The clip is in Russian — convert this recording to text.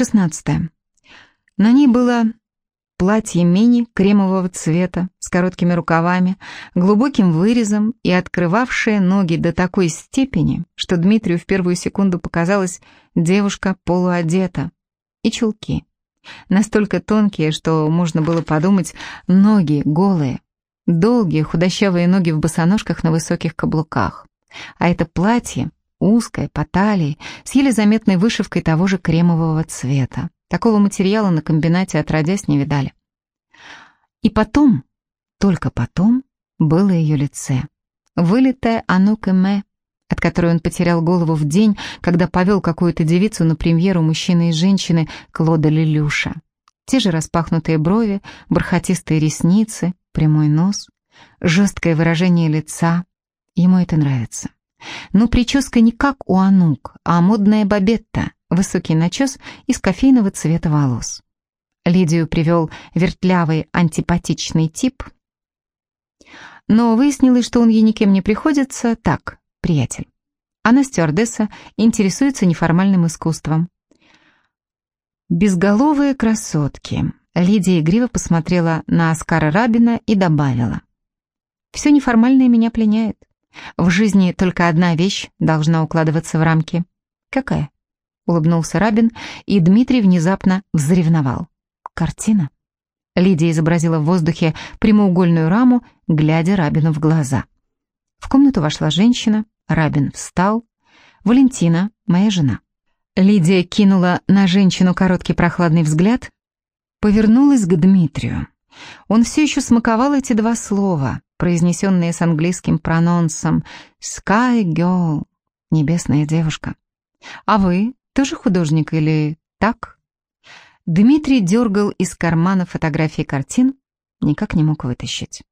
Шестнадцатое. На ней было платье мини кремового цвета с короткими рукавами, глубоким вырезом и открывавшее ноги до такой степени, что Дмитрию в первую секунду показалось, девушка полуодета. И чулки. Настолько тонкие, что можно было подумать, ноги голые. Долгие худощавые ноги в босоножках на высоких каблуках. А это платье узкое, по талии, с еле заметной вышивкой того же кремового цвета. Такого материала на комбинате отродясь не видали. И потом, только потом, было ее лице. Вылитое анукэме, от которой он потерял голову в день, когда повел какую-то девицу на премьеру мужчины и женщины Клода Лелюша. Те же распахнутые брови, бархатистые ресницы, прямой нос, жесткое выражение лица. Ему это нравится. Но прическа не как у Анук, а модная бабетта, высокий начес из кофейного цвета волос. Лидию привел вертлявый антипатичный тип, но выяснилось, что он ей никем не приходится, так, приятель. Она стюардесса, интересуется неформальным искусством. Безголовые красотки. Лидия игриво посмотрела на Оскара Рабина и добавила. «Все неформальное меня пленяет. В жизни только одна вещь должна укладываться в рамки. Какая? Улыбнулся Рабин, и Дмитрий внезапно взревновал. Картина. Лидия изобразила в воздухе прямоугольную раму, глядя Рабину в глаза. В комнату вошла женщина, Рабин встал. Валентина, моя жена. Лидия кинула на женщину короткий прохладный взгляд, повернулась к Дмитрию. Он все еще смаковал эти два слова произнесенные с английским прононсом «Sky Girl» — «Небесная девушка». «А вы тоже художник или так?» Дмитрий дергал из кармана фотографии картин, никак не мог вытащить.